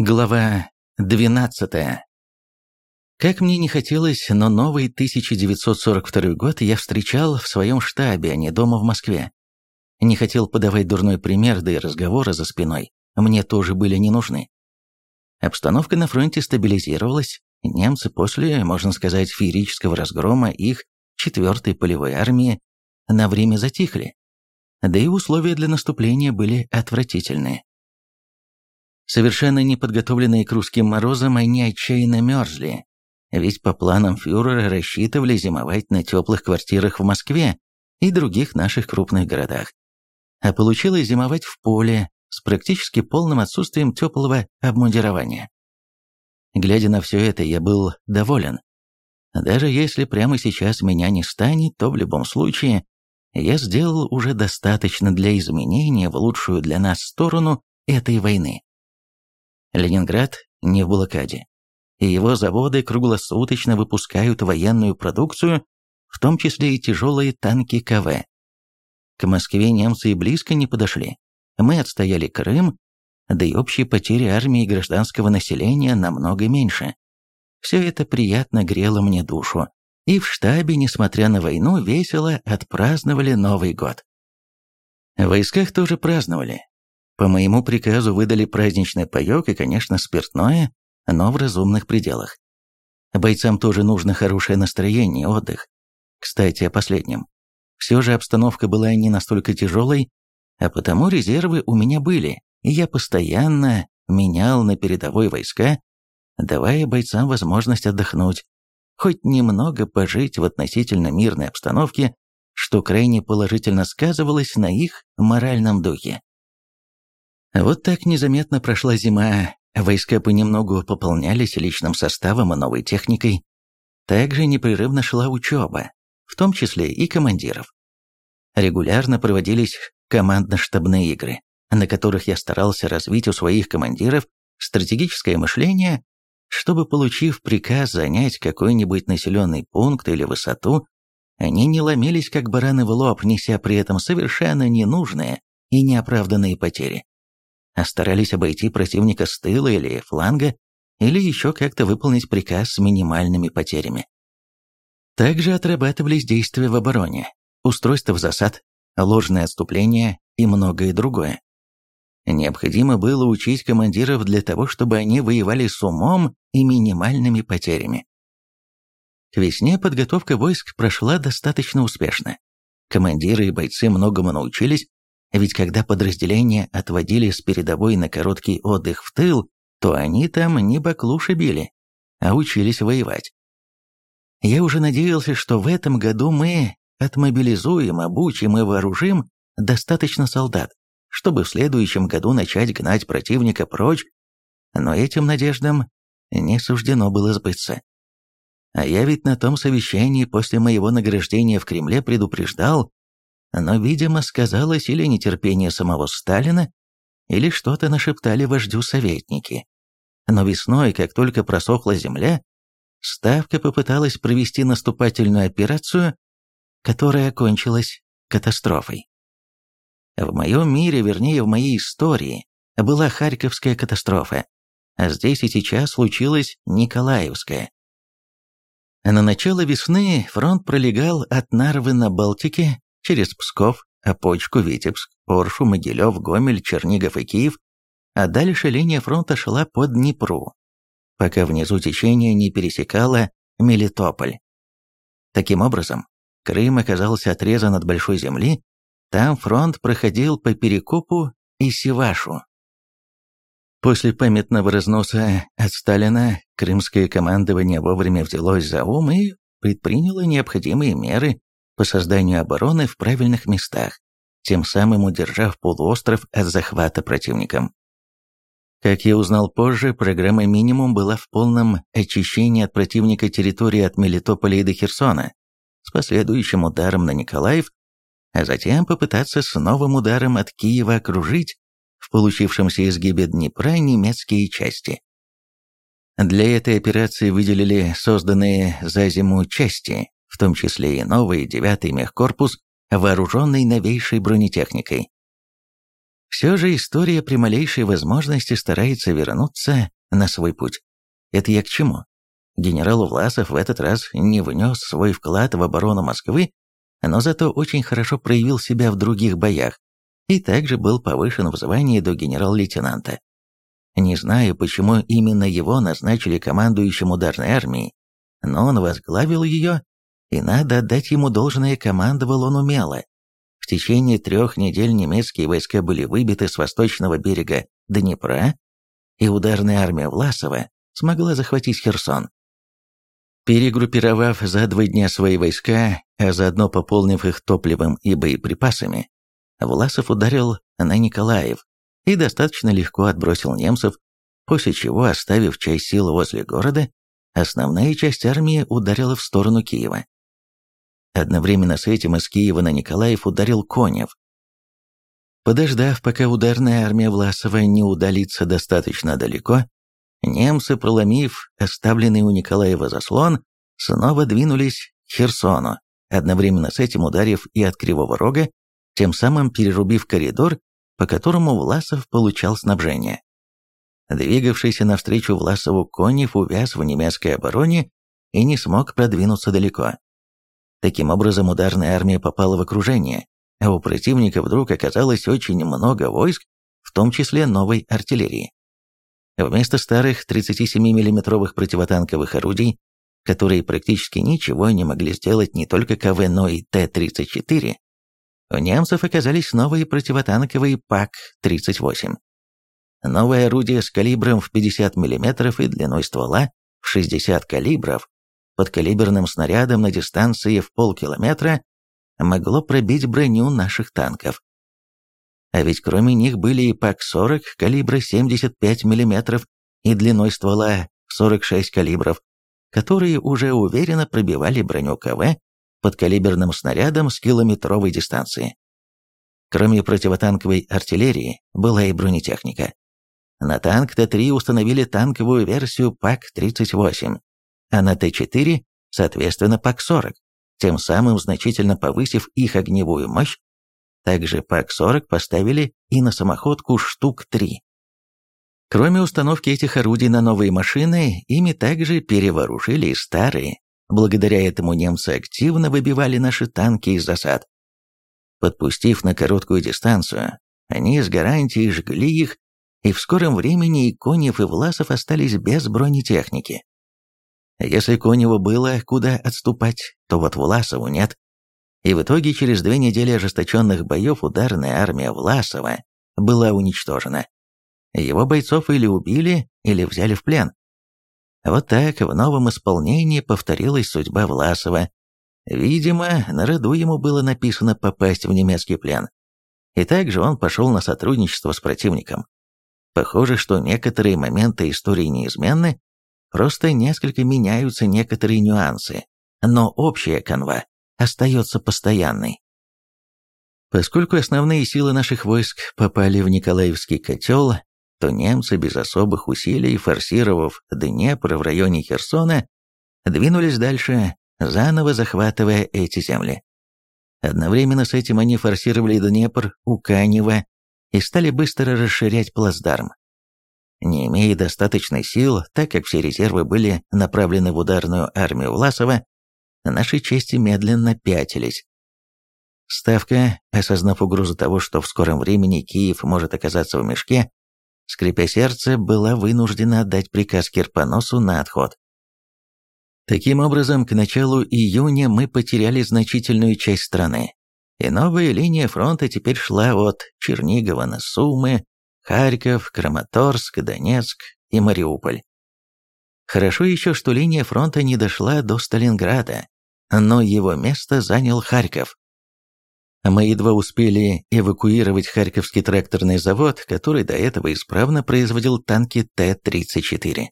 Глава 12. Как мне не хотелось, но новый 1942 год я встречал в своем штабе, а не дома в Москве. Не хотел подавать дурной пример, да и разговоры за спиной мне тоже были не нужны. Обстановка на фронте стабилизировалась, немцы после, можно сказать, феерического разгрома их 4-й полевой армии на время затихли, да и условия для наступления были отвратительные. Совершенно неподготовленные к русским морозам, они отчаянно мерзли, ведь по планам фюрера рассчитывали зимовать на теплых квартирах в Москве и других наших крупных городах. А получилось зимовать в поле с практически полным отсутствием теплого обмундирования. Глядя на все это, я был доволен. Даже если прямо сейчас меня не станет, то в любом случае я сделал уже достаточно для изменения в лучшую для нас сторону этой войны. Ленинград не в блокаде, и его заводы круглосуточно выпускают военную продукцию, в том числе и тяжелые танки КВ. К Москве немцы и близко не подошли. Мы отстояли Крым, да и общие потери армии и гражданского населения намного меньше. Все это приятно грело мне душу, и в штабе, несмотря на войну, весело отпраздновали Новый год. В войсках тоже праздновали, по моему приказу выдали праздничный паёк и, конечно, спиртное, но в разумных пределах. Бойцам тоже нужно хорошее настроение, отдых. Кстати, о последнем. Все же обстановка была не настолько тяжелой, а потому резервы у меня были, и я постоянно менял на передовой войска, давая бойцам возможность отдохнуть, хоть немного пожить в относительно мирной обстановке, что крайне положительно сказывалось на их моральном духе. Вот так незаметно прошла зима, войска понемногу пополнялись личным составом и новой техникой. Также непрерывно шла учеба, в том числе и командиров. Регулярно проводились командно-штабные игры, на которых я старался развить у своих командиров стратегическое мышление, чтобы, получив приказ занять какой-нибудь населенный пункт или высоту, они не ломились как бараны в лоб, неся при этом совершенно ненужные и неоправданные потери а старались обойти противника с тыла или фланга, или еще как-то выполнить приказ с минимальными потерями. Также отрабатывались действия в обороне, устройство в засад, ложное отступление и многое другое. Необходимо было учить командиров для того, чтобы они воевали с умом и минимальными потерями. К весне подготовка войск прошла достаточно успешно. Командиры и бойцы многому научились, ведь когда подразделения отводили с передовой на короткий отдых в тыл, то они там не баклуши били, а учились воевать. Я уже надеялся, что в этом году мы отмобилизуем, обучим и вооружим достаточно солдат, чтобы в следующем году начать гнать противника прочь, но этим надеждам не суждено было сбыться. А я ведь на том совещании после моего награждения в Кремле предупреждал, но, видимо, сказалось или нетерпение самого Сталина, или что-то нашептали вождю советники. Но весной, как только просохла земля, Ставка попыталась провести наступательную операцию, которая окончилась катастрофой. В моем мире, вернее, в моей истории, была Харьковская катастрофа, а здесь и сейчас случилась Николаевская. На начало весны фронт пролегал от Нарвы на Балтике через Псков, Опочку, Витебск, Оршу, Могилев, Гомель, Чернигов и Киев, а дальше линия фронта шла под Днепру, пока внизу течение не пересекало Мелитополь. Таким образом, Крым оказался отрезан от большой земли, там фронт проходил по Перекопу и Севашу. После памятного разноса от Сталина крымское командование вовремя взялось за ум и предприняло необходимые меры по созданию обороны в правильных местах, тем самым удержав полуостров от захвата противником. Как я узнал позже, программа «Минимум» была в полном очищении от противника территории от Мелитополя и до Херсона, с последующим ударом на Николаев, а затем попытаться с новым ударом от Киева окружить в получившемся изгибе Днепра немецкие части. Для этой операции выделили созданные за зиму части, в том числе и новый девятый мехкорпус, вооруженный новейшей бронетехникой. Все же история при малейшей возможности старается вернуться на свой путь. Это я к чему? Генерал Власов в этот раз не внес свой вклад в оборону Москвы, но зато очень хорошо проявил себя в других боях и также был повышен в звании до генерал-лейтенанта. Не знаю, почему именно его назначили командующим ударной армией, но он возглавил ее, и надо отдать ему должное, командовал он умело. В течение трех недель немецкие войска были выбиты с восточного берега Днепра, и ударная армия Власова смогла захватить Херсон. Перегруппировав за два дня свои войска, а заодно пополнив их топливом и боеприпасами, Власов ударил на Николаев и достаточно легко отбросил немцев, после чего, оставив часть сил возле города, основная часть армии ударила в сторону Киева. Одновременно с этим из Киева на Николаев ударил Конев. Подождав, пока ударная армия Власова не удалится достаточно далеко, немцы, проломив оставленный у Николаева заслон, снова двинулись к Херсону, одновременно с этим ударив и от Кривого Рога, тем самым перерубив коридор, по которому Власов получал снабжение. Двигавшийся навстречу Власову Конев увяз в немецкой обороне и не смог продвинуться далеко. Таким образом, ударная армия попала в окружение, а у противника вдруг оказалось очень много войск, в том числе новой артиллерии. Вместо старых 37 миллиметровых противотанковых орудий, которые практически ничего не могли сделать не только КВ, но и Т-34, у немцев оказались новые противотанковые ПАК-38. Новое орудие с калибром в 50 мм и длиной ствола в 60 калибров под калиберным снарядом на дистанции в полкилометра могло пробить броню наших танков. А ведь кроме них были и ПАК-40 калибра 75 мм и длиной ствола 46 калибров, которые уже уверенно пробивали броню КВ подкалиберным снарядом с километровой дистанции. Кроме противотанковой артиллерии, была и бронетехника. На танк Т-3 установили танковую версию ПАК-38, а на Т-4, соответственно, ПАК-40, тем самым значительно повысив их огневую мощь. Также ПАК-40 поставили и на самоходку штук 3. Кроме установки этих орудий на новые машины, ими также перевооружили и старые, Благодаря этому немцы активно выбивали наши танки из засад. Подпустив на короткую дистанцию, они с гарантией жгли их, и в скором времени и Конев, и Власов остались без бронетехники. Если Коневу было куда отступать, то вот Власову нет. И в итоге через две недели ожесточенных боев ударная армия Власова была уничтожена. Его бойцов или убили, или взяли в плен. Вот так в новом исполнении повторилась судьба Власова. Видимо, на роду ему было написано попасть в немецкий плен. И также он пошел на сотрудничество с противником. Похоже, что некоторые моменты истории неизменны, просто несколько меняются некоторые нюансы, но общая канва остается постоянной. Поскольку основные силы наших войск попали в Николаевский котел, то немцы без особых усилий, форсировав Днепр в районе Херсона, двинулись дальше, заново захватывая эти земли. Одновременно с этим они форсировали Днепр у Канева и стали быстро расширять плацдарм. Не имея достаточной сил, так как все резервы были направлены в ударную армию Власова, наши части медленно пятились. Ставка, осознав угрозу того, что в скором времени Киев может оказаться в мешке, скрипя сердце, была вынуждена отдать приказ Кирпоносу на отход. Таким образом, к началу июня мы потеряли значительную часть страны, и новая линия фронта теперь шла от Чернигова на Сумы, Харьков, Краматорск, Донецк и Мариуполь. Хорошо еще, что линия фронта не дошла до Сталинграда, но его место занял Харьков. Мы едва успели эвакуировать Харьковский тракторный завод, который до этого исправно производил танки Т-34.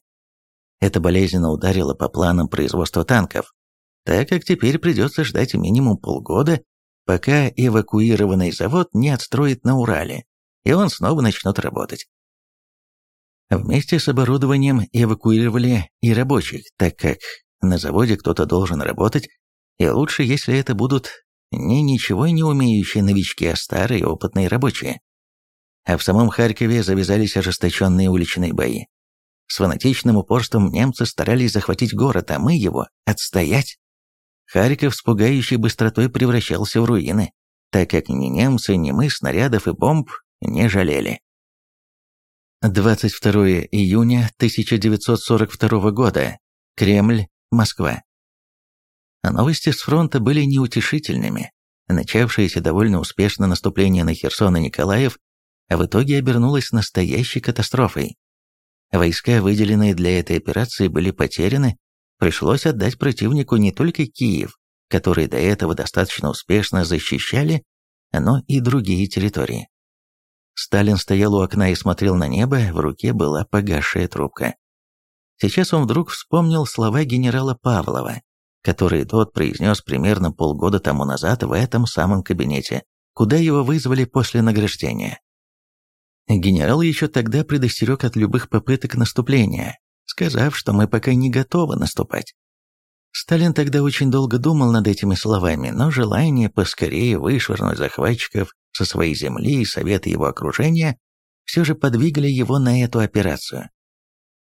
Это болезненно ударило по планам производства танков, так как теперь придется ждать минимум полгода, пока эвакуированный завод не отстроит на Урале, и он снова начнет работать. Вместе с оборудованием эвакуировали и рабочих, так как на заводе кто-то должен работать, и лучше, если это будут не ничего не умеющие новички, а старые опытные рабочие. а в самом Харькове завязались ожесточенные уличные бои. С фанатичным упорством немцы старались захватить город, а мы его отстоять. Харьков с пугающей быстротой превращался в руины, так как ни немцы, ни мы снарядов и бомб не жалели. 22 июня 1942 года. Кремль, Москва. Новости с фронта были неутешительными. Начавшееся довольно успешно наступление на Херсон и Николаев в итоге обернулось настоящей катастрофой. Войска, выделенные для этой операции, были потеряны, пришлось отдать противнику не только Киев, который до этого достаточно успешно защищали, но и другие территории. Сталин стоял у окна и смотрел на небо, в руке была погасшая трубка. Сейчас он вдруг вспомнил слова генерала Павлова, которые тот произнес примерно полгода тому назад в этом самом кабинете, куда его вызвали после награждения. Генерал еще тогда предостерег от любых попыток наступления, сказав, что мы пока не готовы наступать. Сталин тогда очень долго думал над этими словами, но желание поскорее вышвырнуть захватчиков со своей земли и советы его окружения все же подвигали его на эту операцию.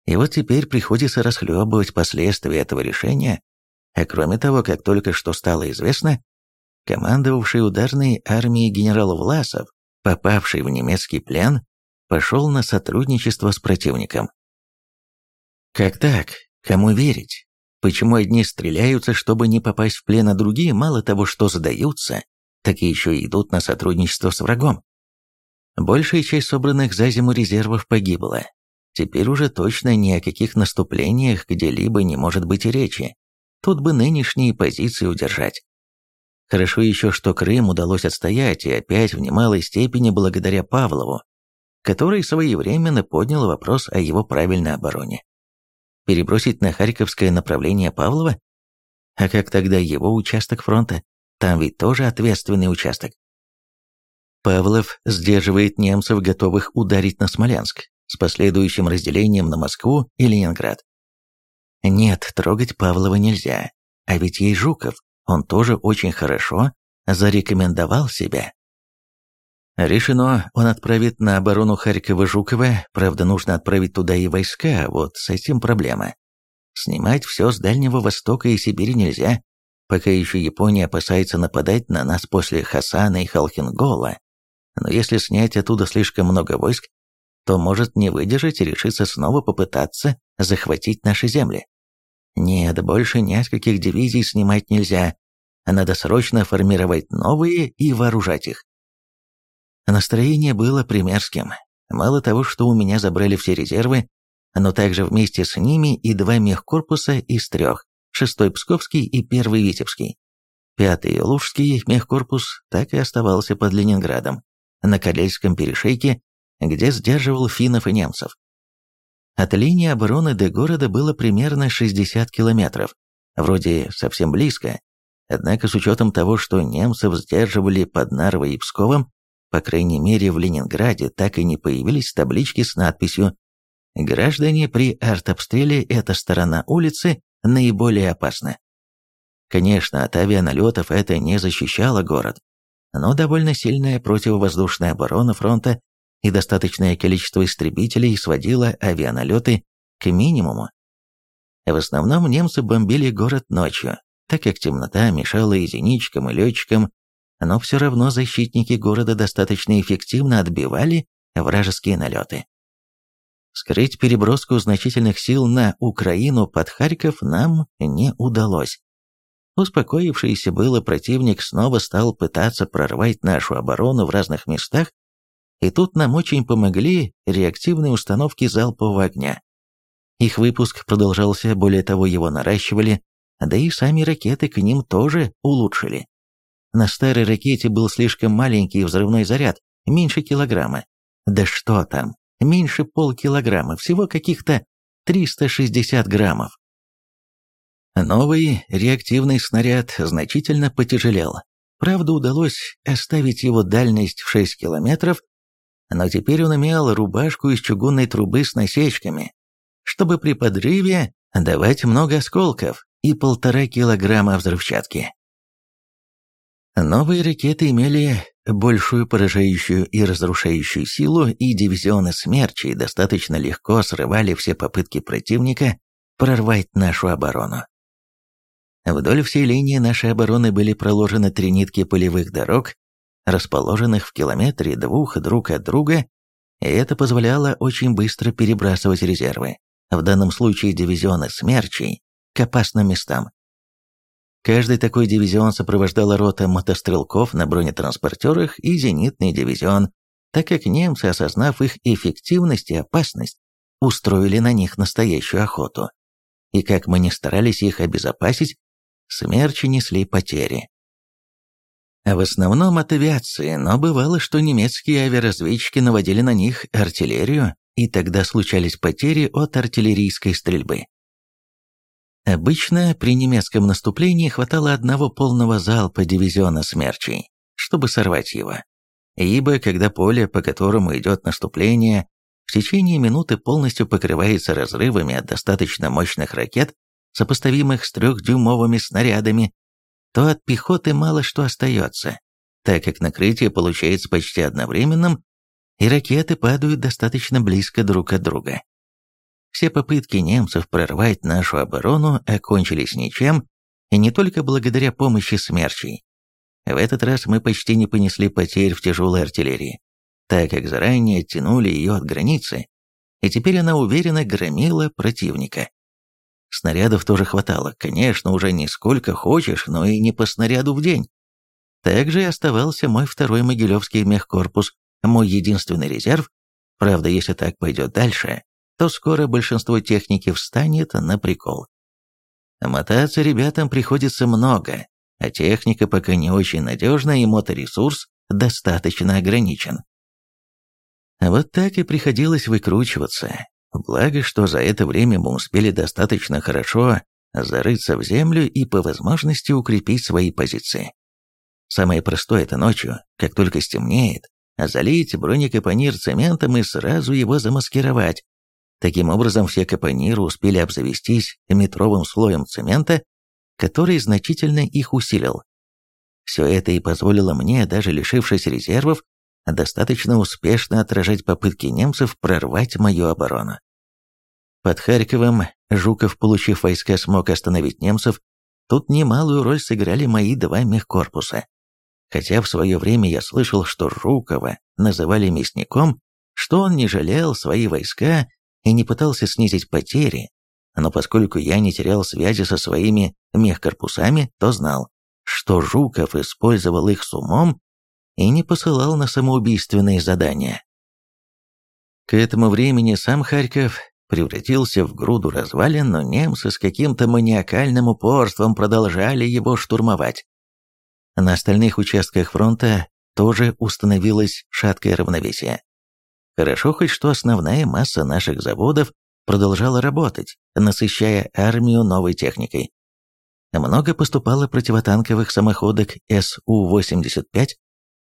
И вот теперь приходится расхлебывать последствия этого решения, а кроме того, как только что стало известно, командовавший ударной армией генерал Власов попавший в немецкий плен, пошел на сотрудничество с противником. Как так? Кому верить? Почему одни стреляются, чтобы не попасть в плен, а другие мало того, что задаются, так и еще идут на сотрудничество с врагом? Большая часть собранных за зиму резервов погибла. Теперь уже точно ни о каких наступлениях где-либо не может быть и речи. Тут бы нынешние позиции удержать. Хорошо еще, что Крым удалось отстоять, и опять в немалой степени благодаря Павлову, который своевременно поднял вопрос о его правильной обороне. Перебросить на Харьковское направление Павлова? А как тогда его участок фронта? Там ведь тоже ответственный участок. Павлов сдерживает немцев, готовых ударить на Смоленск, с последующим разделением на Москву и Ленинград. Нет, трогать Павлова нельзя, а ведь есть Жуков, он тоже очень хорошо зарекомендовал себя. Решено, он отправит на оборону Харькова-Жукова, правда, нужно отправить туда и войска, вот с этим проблема. Снимать все с Дальнего Востока и Сибири нельзя, пока еще Япония опасается нападать на нас после Хасана и Халхингола. Но если снять оттуда слишком много войск, то может не выдержать и решиться снова попытаться захватить наши земли. Нет, больше нескольких дивизий снимать нельзя. Надо срочно формировать новые и вооружать их. Настроение было примерским. Мало того, что у меня забрали все резервы, но также вместе с ними и два мехкорпуса из трех, шестой Псковский и первый Витебский. Пятый Лужский мехкорпус так и оставался под Ленинградом, на Калельском перешейке, где сдерживал финнов и немцев. От линии обороны до города было примерно 60 километров, вроде совсем близко, однако с учетом того, что немцев сдерживали под Нарвой и Псковом, по крайней мере в Ленинграде так и не появились таблички с надписью «Граждане, при артобстреле эта сторона улицы наиболее опасна». Конечно, от авианалетов это не защищало город, но довольно сильная противовоздушная оборона фронта и достаточное количество истребителей сводило авианалеты к минимуму. В основном немцы бомбили город ночью, так как темнота мешала и зенитчикам, и летчикам, но все равно защитники города достаточно эффективно отбивали вражеские налеты. Скрыть переброску значительных сил на Украину под Харьков нам не удалось. Успокоившийся было противник снова стал пытаться прорвать нашу оборону в разных местах и тут нам очень помогли реактивные установки залпового огня. Их выпуск продолжался, более того, его наращивали, да и сами ракеты к ним тоже улучшили. На старой ракете был слишком маленький взрывной заряд, меньше килограмма. Да что там, меньше полкилограмма, всего каких-то 360 граммов. Новый реактивный снаряд значительно потяжелел. Правда, удалось оставить его дальность в 6 километров, но теперь он имел рубашку из чугунной трубы с насечками, чтобы при подрыве давать много осколков и полтора килограмма взрывчатки. Новые ракеты имели большую поражающую и разрушающую силу, и дивизионы смерчей достаточно легко срывали все попытки противника прорвать нашу оборону. Вдоль всей линии нашей обороны были проложены три нитки полевых дорог, расположенных в километре двух друг от друга, и это позволяло очень быстро перебрасывать резервы, в данном случае дивизионы смерчей, к опасным местам. Каждый такой дивизион сопровождала рота мотострелков на бронетранспортерах и зенитный дивизион, так как немцы, осознав их эффективность и опасность, устроили на них настоящую охоту. И как мы не старались их обезопасить, смерчи несли потери. В основном от авиации, но бывало, что немецкие авиаразведчики наводили на них артиллерию, и тогда случались потери от артиллерийской стрельбы. Обычно при немецком наступлении хватало одного полного залпа дивизиона смерчей, чтобы сорвать его. Ибо когда поле, по которому идет наступление, в течение минуты полностью покрывается разрывами от достаточно мощных ракет, сопоставимых с трехдюймовыми снарядами, то от пехоты мало что остается, так как накрытие получается почти одновременным, и ракеты падают достаточно близко друг от друга. Все попытки немцев прорвать нашу оборону окончились ничем, и не только благодаря помощи смерчей. В этот раз мы почти не понесли потерь в тяжелой артиллерии, так как заранее оттянули ее от границы, и теперь она уверенно громила противника. Снарядов тоже хватало, конечно, уже не сколько хочешь, но и не по снаряду в день. Также и оставался мой второй Могилевский мехкорпус, мой единственный резерв. Правда, если так пойдет дальше, то скоро большинство техники встанет на прикол. Мотаться ребятам приходится много, а техника пока не очень надежна и моторесурс достаточно ограничен. Вот так и приходилось выкручиваться. Благо, что за это время мы успели достаточно хорошо зарыться в землю и по возможности укрепить свои позиции. Самое простое это ночью, как только стемнеет, залить бронекапонир цементом и сразу его замаскировать, Таким образом, все капониры успели обзавестись метровым слоем цемента, который значительно их усилил. Все это и позволило мне, даже лишившись резервов, достаточно успешно отражать попытки немцев прорвать мою оборону. Под Харьковом Жуков, получив войска, смог остановить немцев. Тут немалую роль сыграли мои два мехкорпуса. Хотя в свое время я слышал, что Жукова называли мясником, что он не жалел свои войска и не пытался снизить потери, но поскольку я не терял связи со своими мехкорпусами, то знал, что Жуков использовал их с умом и не посылал на самоубийственные задания. К этому времени сам Харьков превратился в груду развалин, но немцы с каким-то маниакальным упорством продолжали его штурмовать. На остальных участках фронта тоже установилось шаткое равновесие. Хорошо хоть что основная масса наших заводов продолжала работать, насыщая армию новой техникой. Много поступало противотанковых самоходок Су-85,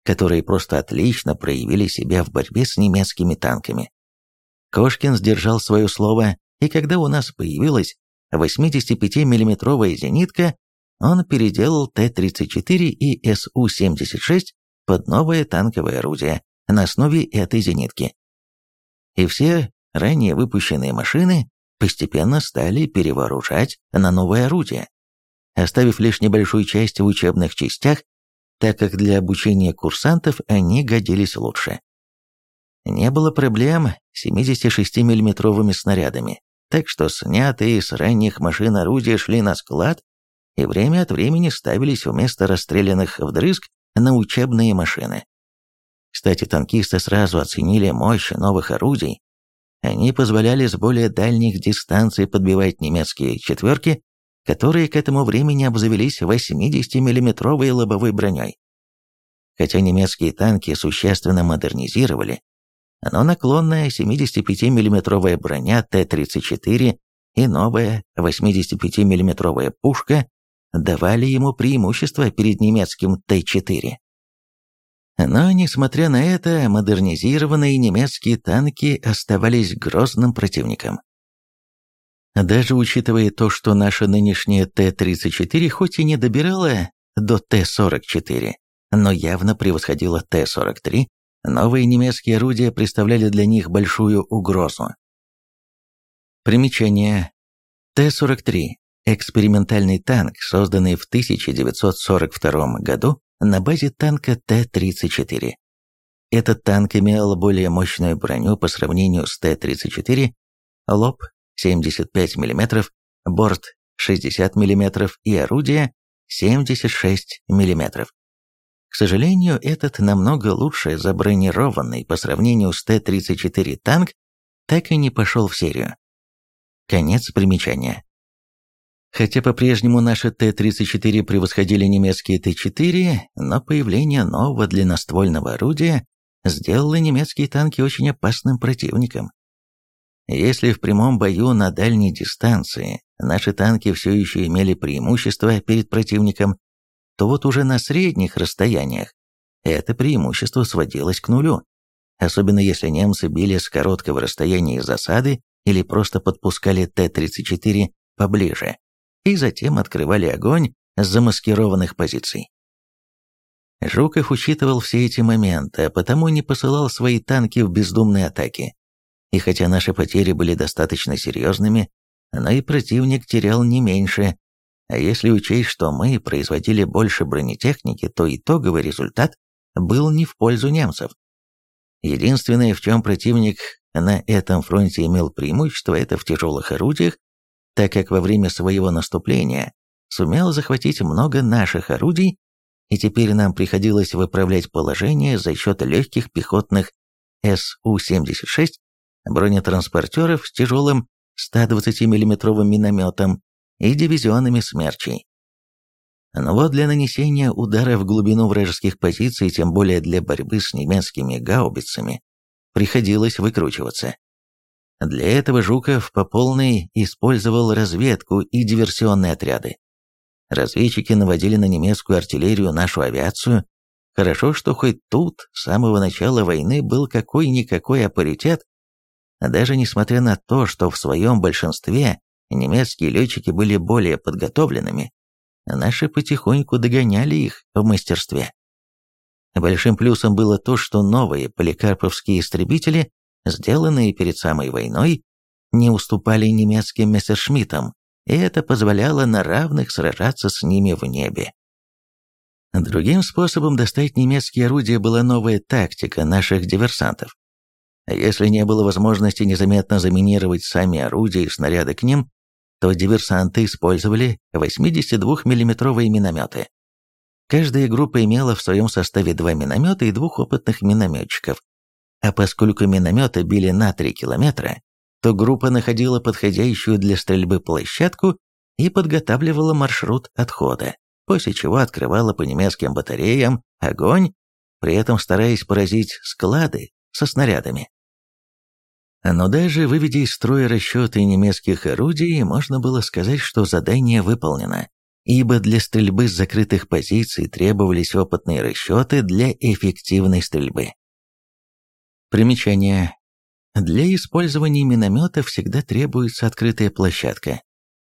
которые просто отлично проявили себя в борьбе с немецкими танками. Кошкин сдержал свое слово, и когда у нас появилась 85 миллиметровая зенитка, он переделал Т-34 и Су-76 под новое танковое орудие, на основе этой зенитки. И все ранее выпущенные машины постепенно стали перевооружать на новое орудие, оставив лишь небольшую часть в учебных частях, так как для обучения курсантов они годились лучше. Не было проблем с 76 миллиметровыми снарядами, так что снятые с ранних машин орудия шли на склад и время от времени ставились вместо расстрелянных вдрызг на учебные машины. Кстати, танкисты сразу оценили мощь новых орудий. Они позволяли с более дальних дистанций подбивать немецкие «четверки», которые к этому времени обзавелись 80-миллиметровой лобовой броней. Хотя немецкие танки существенно модернизировали, но наклонная 75 миллиметровая броня Т-34 и новая 85 миллиметровая пушка давали ему преимущество перед немецким Т-4. Но, несмотря на это, модернизированные немецкие танки оставались грозным противником. Даже учитывая то, что наша нынешняя Т-34 хоть и не добирала до Т-44, но явно превосходила Т-43, новые немецкие орудия представляли для них большую угрозу. Примечание. Т-43 – экспериментальный танк, созданный в 1942 году на базе танка Т-34. Этот танк имел более мощную броню по сравнению с Т-34, лоб 75 мм, борт 60 мм и орудие 76 мм. К сожалению, этот намного лучше забронированный по сравнению с Т-34 танк так и не пошел в серию. Конец примечания. Хотя по-прежнему наши Т-34 превосходили немецкие Т-4, но появление нового длинноствольного орудия сделало немецкие танки очень опасным противником. Если в прямом бою на дальней дистанции наши танки все еще имели преимущество перед противником, то вот уже на средних расстояниях это преимущество сводилось к нулю, особенно если немцы били с короткого расстояния из засады или просто подпускали Т-34 поближе и затем открывали огонь с замаскированных позиций. Жуков учитывал все эти моменты, а потому не посылал свои танки в бездумные атаки. И хотя наши потери были достаточно серьезными, но и противник терял не меньше, а если учесть, что мы производили больше бронетехники, то итоговый результат был не в пользу немцев. Единственное, в чем противник на этом фронте имел преимущество, это в тяжелых орудиях, так как во время своего наступления сумел захватить много наших орудий, и теперь нам приходилось выправлять положение за счет легких пехотных СУ-76, бронетранспортеров с тяжелым 120 миллиметровым минометом и дивизионами смерчей. Но вот для нанесения удара в глубину вражеских позиций, тем более для борьбы с немецкими гаубицами, приходилось выкручиваться. Для этого Жуков по полной использовал разведку и диверсионные отряды. Разведчики наводили на немецкую артиллерию нашу авиацию. Хорошо, что хоть тут с самого начала войны был какой-никакой апаритет, даже несмотря на то, что в своем большинстве немецкие летчики были более подготовленными, наши потихоньку догоняли их в мастерстве. Большим плюсом было то, что новые поликарповские истребители, сделанные перед самой войной, не уступали немецким мессершмиттам, и это позволяло на равных сражаться с ними в небе. Другим способом достать немецкие орудия была новая тактика наших диверсантов. Если не было возможности незаметно заминировать сами орудия и снаряды к ним, то диверсанты использовали 82 миллиметровые минометы. Каждая группа имела в своем составе два миномета и двух опытных минометчиков. А поскольку минометы били на 3 километра, то группа находила подходящую для стрельбы площадку и подготавливала маршрут отхода, после чего открывала по немецким батареям огонь, при этом стараясь поразить склады со снарядами. Но даже выведя из строя расчеты немецких орудий, можно было сказать, что задание выполнено ибо для стрельбы с закрытых позиций требовались опытные расчеты для эффективной стрельбы. Примечание. Для использования миномета всегда требуется открытая площадка.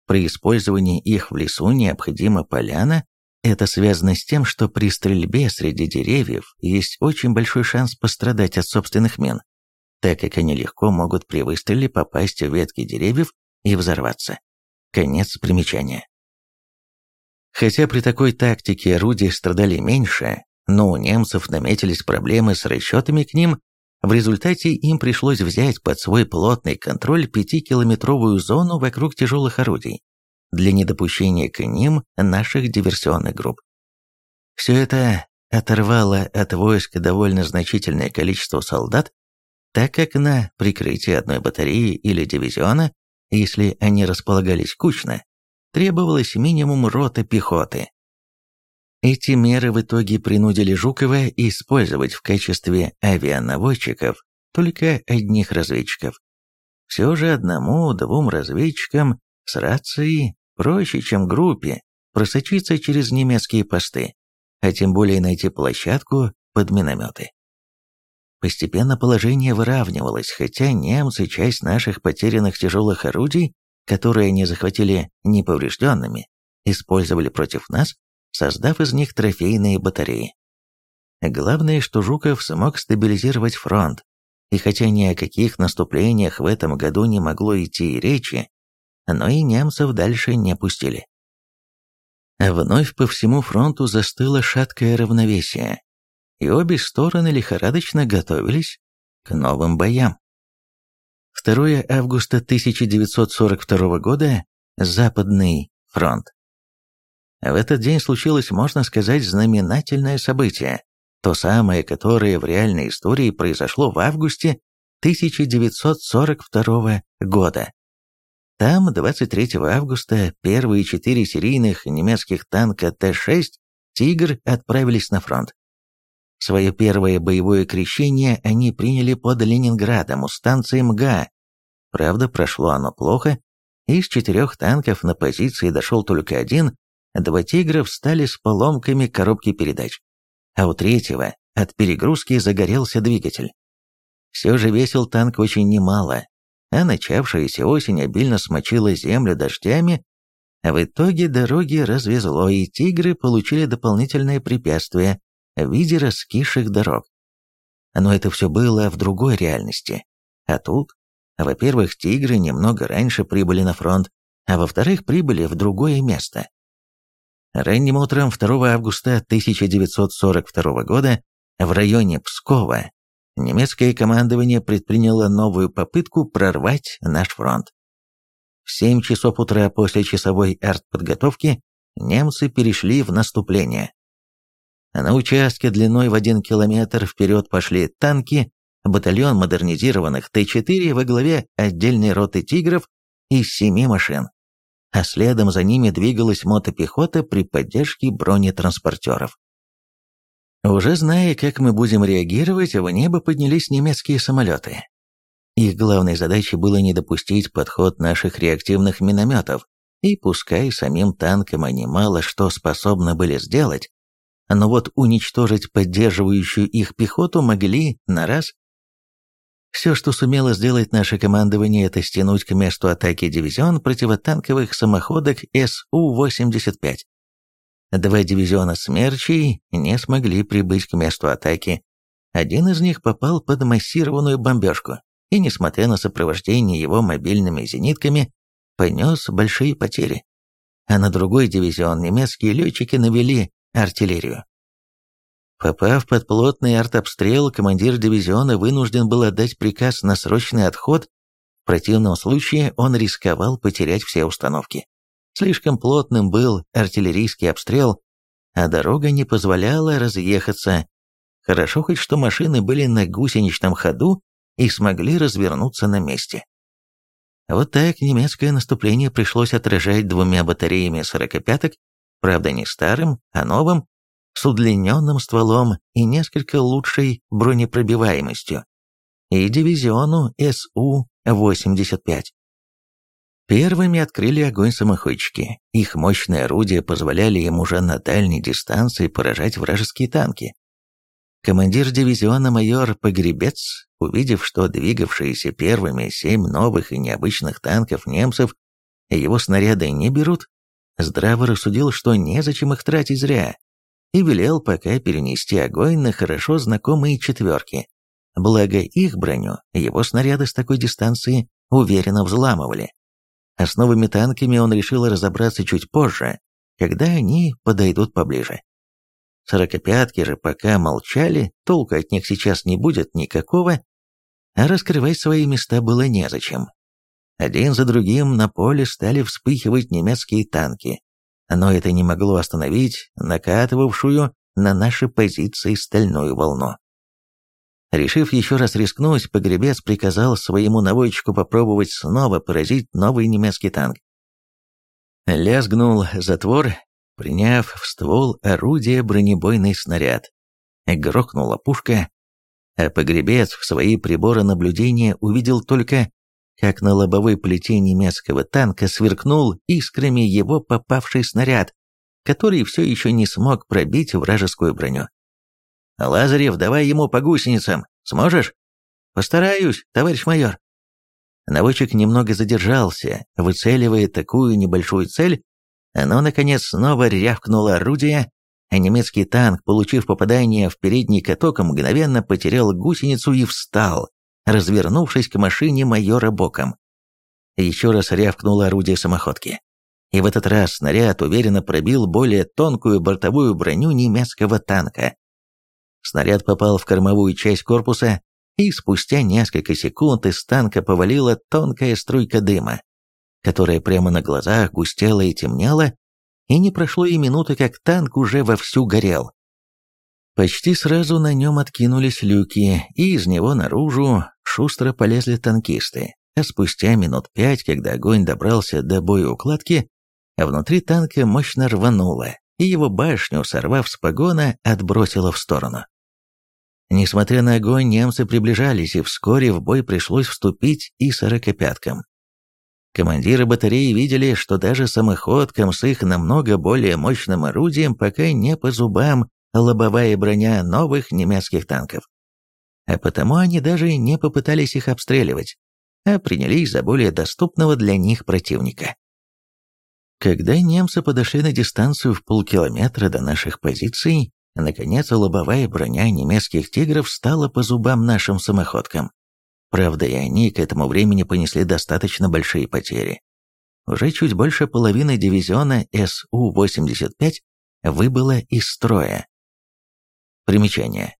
При использовании их в лесу необходима поляна, это связано с тем, что при стрельбе среди деревьев есть очень большой шанс пострадать от собственных мин, так как они легко могут при выстреле попасть в ветки деревьев и взорваться. Конец примечания. Хотя при такой тактике орудия страдали меньше, но у немцев наметились проблемы с расчетами к ним, в результате им пришлось взять под свой плотный контроль пятикилометровую зону вокруг тяжелых орудий для недопущения к ним наших диверсионных групп. Все это оторвало от войск довольно значительное количество солдат, так как на прикрытии одной батареи или дивизиона, если они располагались кучно, требовалось минимум рота пехоты. Эти меры в итоге принудили Жукова использовать в качестве авианаводчиков только одних разведчиков. Все же одному-двум разведчикам с рацией проще, чем группе, просочиться через немецкие посты, а тем более найти площадку под минометы. Постепенно положение выравнивалось, хотя немцы часть наших потерянных тяжелых орудий которые они захватили неповрежденными, использовали против нас, создав из них трофейные батареи. Главное, что Жуков смог стабилизировать фронт, и хотя ни о каких наступлениях в этом году не могло идти и речи, но и немцев дальше не пустили. Вновь по всему фронту застыло шаткое равновесие, и обе стороны лихорадочно готовились к новым боям. 2 августа 1942 года Западный фронт. В этот день случилось, можно сказать, знаменательное событие, то самое, которое в реальной истории произошло в августе 1942 года. Там 23 августа первые четыре серийных немецких танка Т-6 «Тигр» отправились на фронт. Свое первое боевое крещение они приняли под Ленинградом у станции МГА. Правда, прошло оно плохо. Из четырех танков на позиции дошел только один, два «Тигра» встали с поломками коробки передач. А у третьего от перегрузки загорелся двигатель. Все же весил танк очень немало, а начавшаяся осень обильно смочила землю дождями, а в итоге дороги развезло, и тигры получили дополнительное препятствие в виде раскисших дорог. Но это все было в другой реальности. А тут, во-первых, тигры немного раньше прибыли на фронт, а во-вторых, прибыли в другое место. Ранним утром 2 августа 1942 года в районе Пскова немецкое командование предприняло новую попытку прорвать наш фронт. В 7 часов утра после часовой артподготовки немцы перешли в наступление. На участке длиной в 1 километр вперед пошли танки, батальон модернизированных Т-4 во главе отдельной роты «Тигров» из семи машин, а следом за ними двигалась мотопехота при поддержке бронетранспортеров. Уже зная, как мы будем реагировать, в небо поднялись немецкие самолеты. Их главной задачей было не допустить подход наших реактивных минометов, и пускай самим танкам они мало что способны были сделать, но вот уничтожить поддерживающую их пехоту могли на раз. Все, что сумело сделать наше командование, это стянуть к месту атаки дивизион противотанковых самоходок Су-85. Два дивизиона «Смерчей» не смогли прибыть к месту атаки. Один из них попал под массированную бомбежку, и, несмотря на сопровождение его мобильными зенитками, понес большие потери. А на другой дивизион немецкие летчики навели артиллерию. Попав под плотный артобстрел, командир дивизиона вынужден был отдать приказ на срочный отход, в противном случае он рисковал потерять все установки. Слишком плотным был артиллерийский обстрел, а дорога не позволяла разъехаться. Хорошо хоть что машины были на гусеничном ходу и смогли развернуться на месте. Вот так немецкое наступление пришлось отражать двумя батареями сорокопяток, правда не старым, а новым, с удлиненным стволом и несколько лучшей бронепробиваемостью, и дивизиону СУ-85. Первыми открыли огонь самоходчики. Их мощные орудия позволяли им уже на дальней дистанции поражать вражеские танки. Командир дивизиона майор Погребец, увидев, что двигавшиеся первыми семь новых и необычных танков немцев его снаряды не берут, здраво рассудил, что незачем их тратить зря, и велел пока перенести огонь на хорошо знакомые четверки. Благо их броню его снаряды с такой дистанции уверенно взламывали. А с новыми танками он решил разобраться чуть позже, когда они подойдут поближе. Сорокопятки же пока молчали, толку от них сейчас не будет никакого, а раскрывать свои места было незачем. Один за другим на поле стали вспыхивать немецкие танки, но это не могло остановить накатывавшую на наши позиции стальную волну. Решив еще раз рискнуть, Погребец приказал своему наводчику попробовать снова поразить новый немецкий танк. Лязгнул затвор, приняв в ствол орудие бронебойный снаряд. Грохнула пушка, а Погребец в свои приборы наблюдения увидел только, как на лобовой плите немецкого танка сверкнул искрами его попавший снаряд, который все еще не смог пробить вражескую броню. «Лазарев, давай ему по гусеницам. Сможешь?» «Постараюсь, товарищ майор». Наводчик немного задержался, выцеливая такую небольшую цель, но, наконец, снова рявкнуло орудие, а немецкий танк, получив попадание в передний каток, мгновенно потерял гусеницу и встал, развернувшись к машине майора боком. Еще раз рявкнуло орудие самоходки. И в этот раз снаряд уверенно пробил более тонкую бортовую броню немецкого танка. Снаряд попал в кормовую часть корпуса, и спустя несколько секунд из танка повалила тонкая струйка дыма, которая прямо на глазах густела и темнела, и не прошло и минуты, как танк уже вовсю горел. Почти сразу на нем откинулись люки, и из него наружу шустро полезли танкисты. А спустя минут пять, когда огонь добрался до боеукладки, внутри танка мощно рвануло, и его башню, сорвав с погона, отбросило в сторону. Несмотря на огонь, немцы приближались, и вскоре в бой пришлось вступить и сорокопяткам. Командиры батареи видели, что даже самоходкам с их намного более мощным орудием пока не по зубам лобовая броня новых немецких танков. А потому они даже не попытались их обстреливать, а принялись за более доступного для них противника. Когда немцы подошли на дистанцию в полкилометра до наших позиций, наконец лобовая броня немецких «Тигров» стала по зубам нашим самоходкам. Правда, и они к этому времени понесли достаточно большие потери. Уже чуть больше половины дивизиона СУ-85 выбыло из строя. Примечание.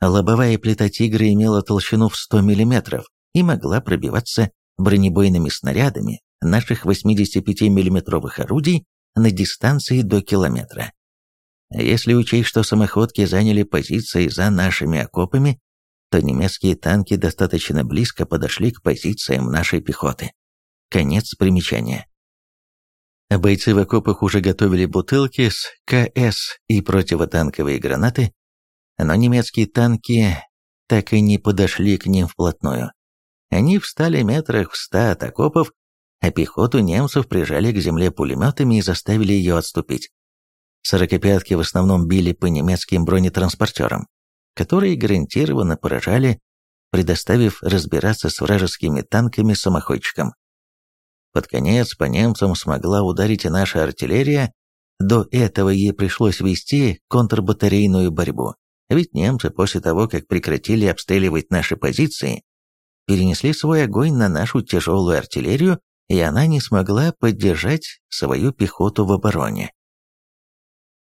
Лобовая плита «Тигра» имела толщину в 100 мм и могла пробиваться бронебойными снарядами наших 85 миллиметровых орудий на дистанции до километра. Если учесть, что самоходки заняли позиции за нашими окопами, то немецкие танки достаточно близко подошли к позициям нашей пехоты. Конец примечания. Бойцы в окопах уже готовили бутылки с КС и противотанковые гранаты, но немецкие танки так и не подошли к ним вплотную. Они встали метрах в ста от окопов, а пехоту немцев прижали к земле пулеметами и заставили ее отступить. Сорокопятки в основном били по немецким бронетранспортерам которые гарантированно поражали, предоставив разбираться с вражескими танками-самоходчикам. Под конец по немцам смогла ударить и наша артиллерия, до этого ей пришлось вести контрбатарейную борьбу, ведь немцы после того, как прекратили обстреливать наши позиции, перенесли свой огонь на нашу тяжелую артиллерию, и она не смогла поддержать свою пехоту в обороне.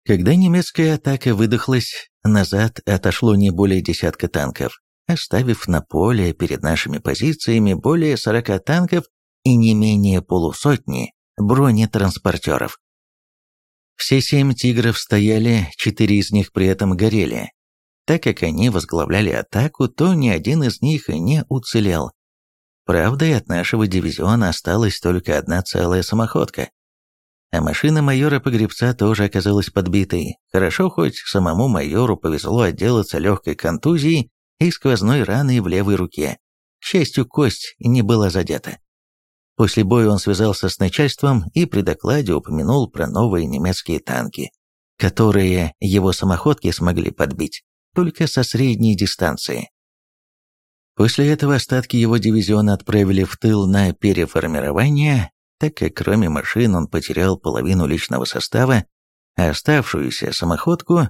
Когда немецкая атака выдохлась, назад отошло не более десятка танков, оставив на поле перед нашими позициями более 40 танков и не менее полусотни бронетранспортеров. Все семь «Тигров» стояли, четыре из них при этом горели. Так как они возглавляли атаку, то ни один из них не уцелел. Правда, и от нашего дивизиона осталась только одна целая самоходка. А машина майора-погребца тоже оказалась подбитой. Хорошо, хоть самому майору повезло отделаться легкой контузией и сквозной раной в левой руке. К счастью, кость не была задета. После боя он связался с начальством и при докладе упомянул про новые немецкие танки, которые его самоходки смогли подбить, только со средней дистанции. После этого остатки его дивизиона отправили в тыл на переформирование, так как кроме машин он потерял половину личного состава, а оставшуюся самоходку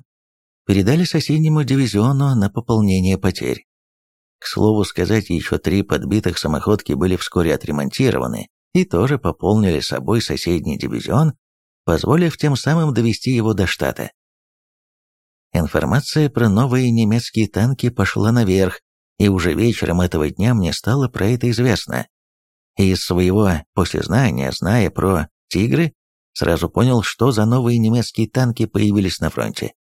передали соседнему дивизиону на пополнение потерь. К слову сказать, еще три подбитых самоходки были вскоре отремонтированы и тоже пополнили собой соседний дивизион, позволив тем самым довести его до штата. Информация про новые немецкие танки пошла наверх, и уже вечером этого дня мне стало про это известно из своего послезнания, зная про «Тигры», сразу понял, что за новые немецкие танки появились на фронте.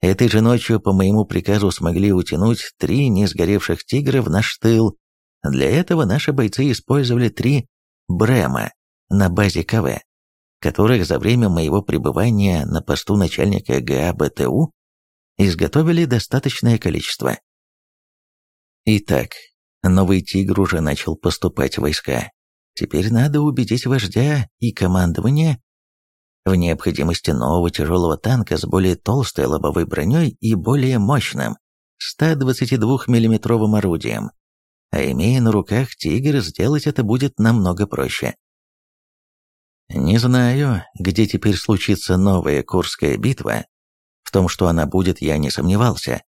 Этой же ночью по моему приказу смогли утянуть три несгоревших «Тигра» в наш тыл. Для этого наши бойцы использовали три «Брема» на базе КВ, которых за время моего пребывания на посту начальника ГА БТУ изготовили достаточное количество. Итак, Новый «Тигр» уже начал поступать в войска. Теперь надо убедить вождя и командование в необходимости нового тяжелого танка с более толстой лобовой броней и более мощным 122 миллиметровым орудием. А имея на руках «Тигр», сделать это будет намного проще. Не знаю, где теперь случится новая Курская битва, В том, что она будет, я не сомневался.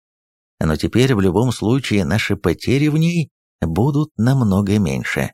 Но теперь в любом случае наши потери в ней будут намного меньше.